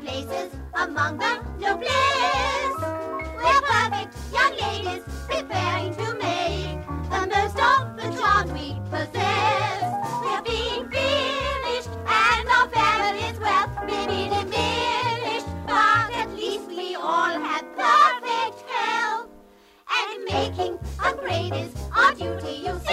places among the noblesse. We're perfect young ladies preparing to make the most of the charms we possess. We're being finished and our family's wealth may be diminished, but at least we all have perfect health. And making a grade is our duty, you see.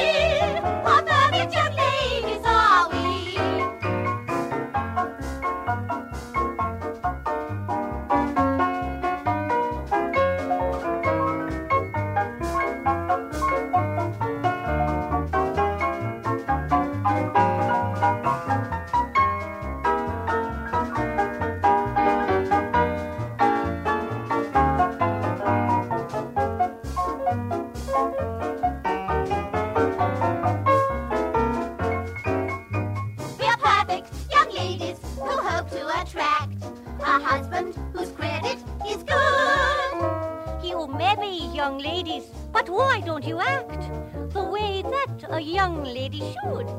Attract a husband whose credit is good. You may be young ladies, but why don't you act the way that a young lady should?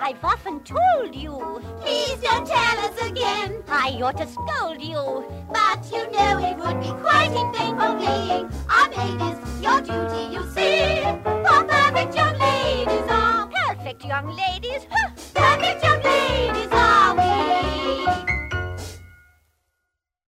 I've often told you Please don't tell us again. I ought to scold you. But you know it would be quite in vain for playing our ah, maid is your duty, you see. For perfect young ladies are Perfect young ladies. Huh. perfect young ladies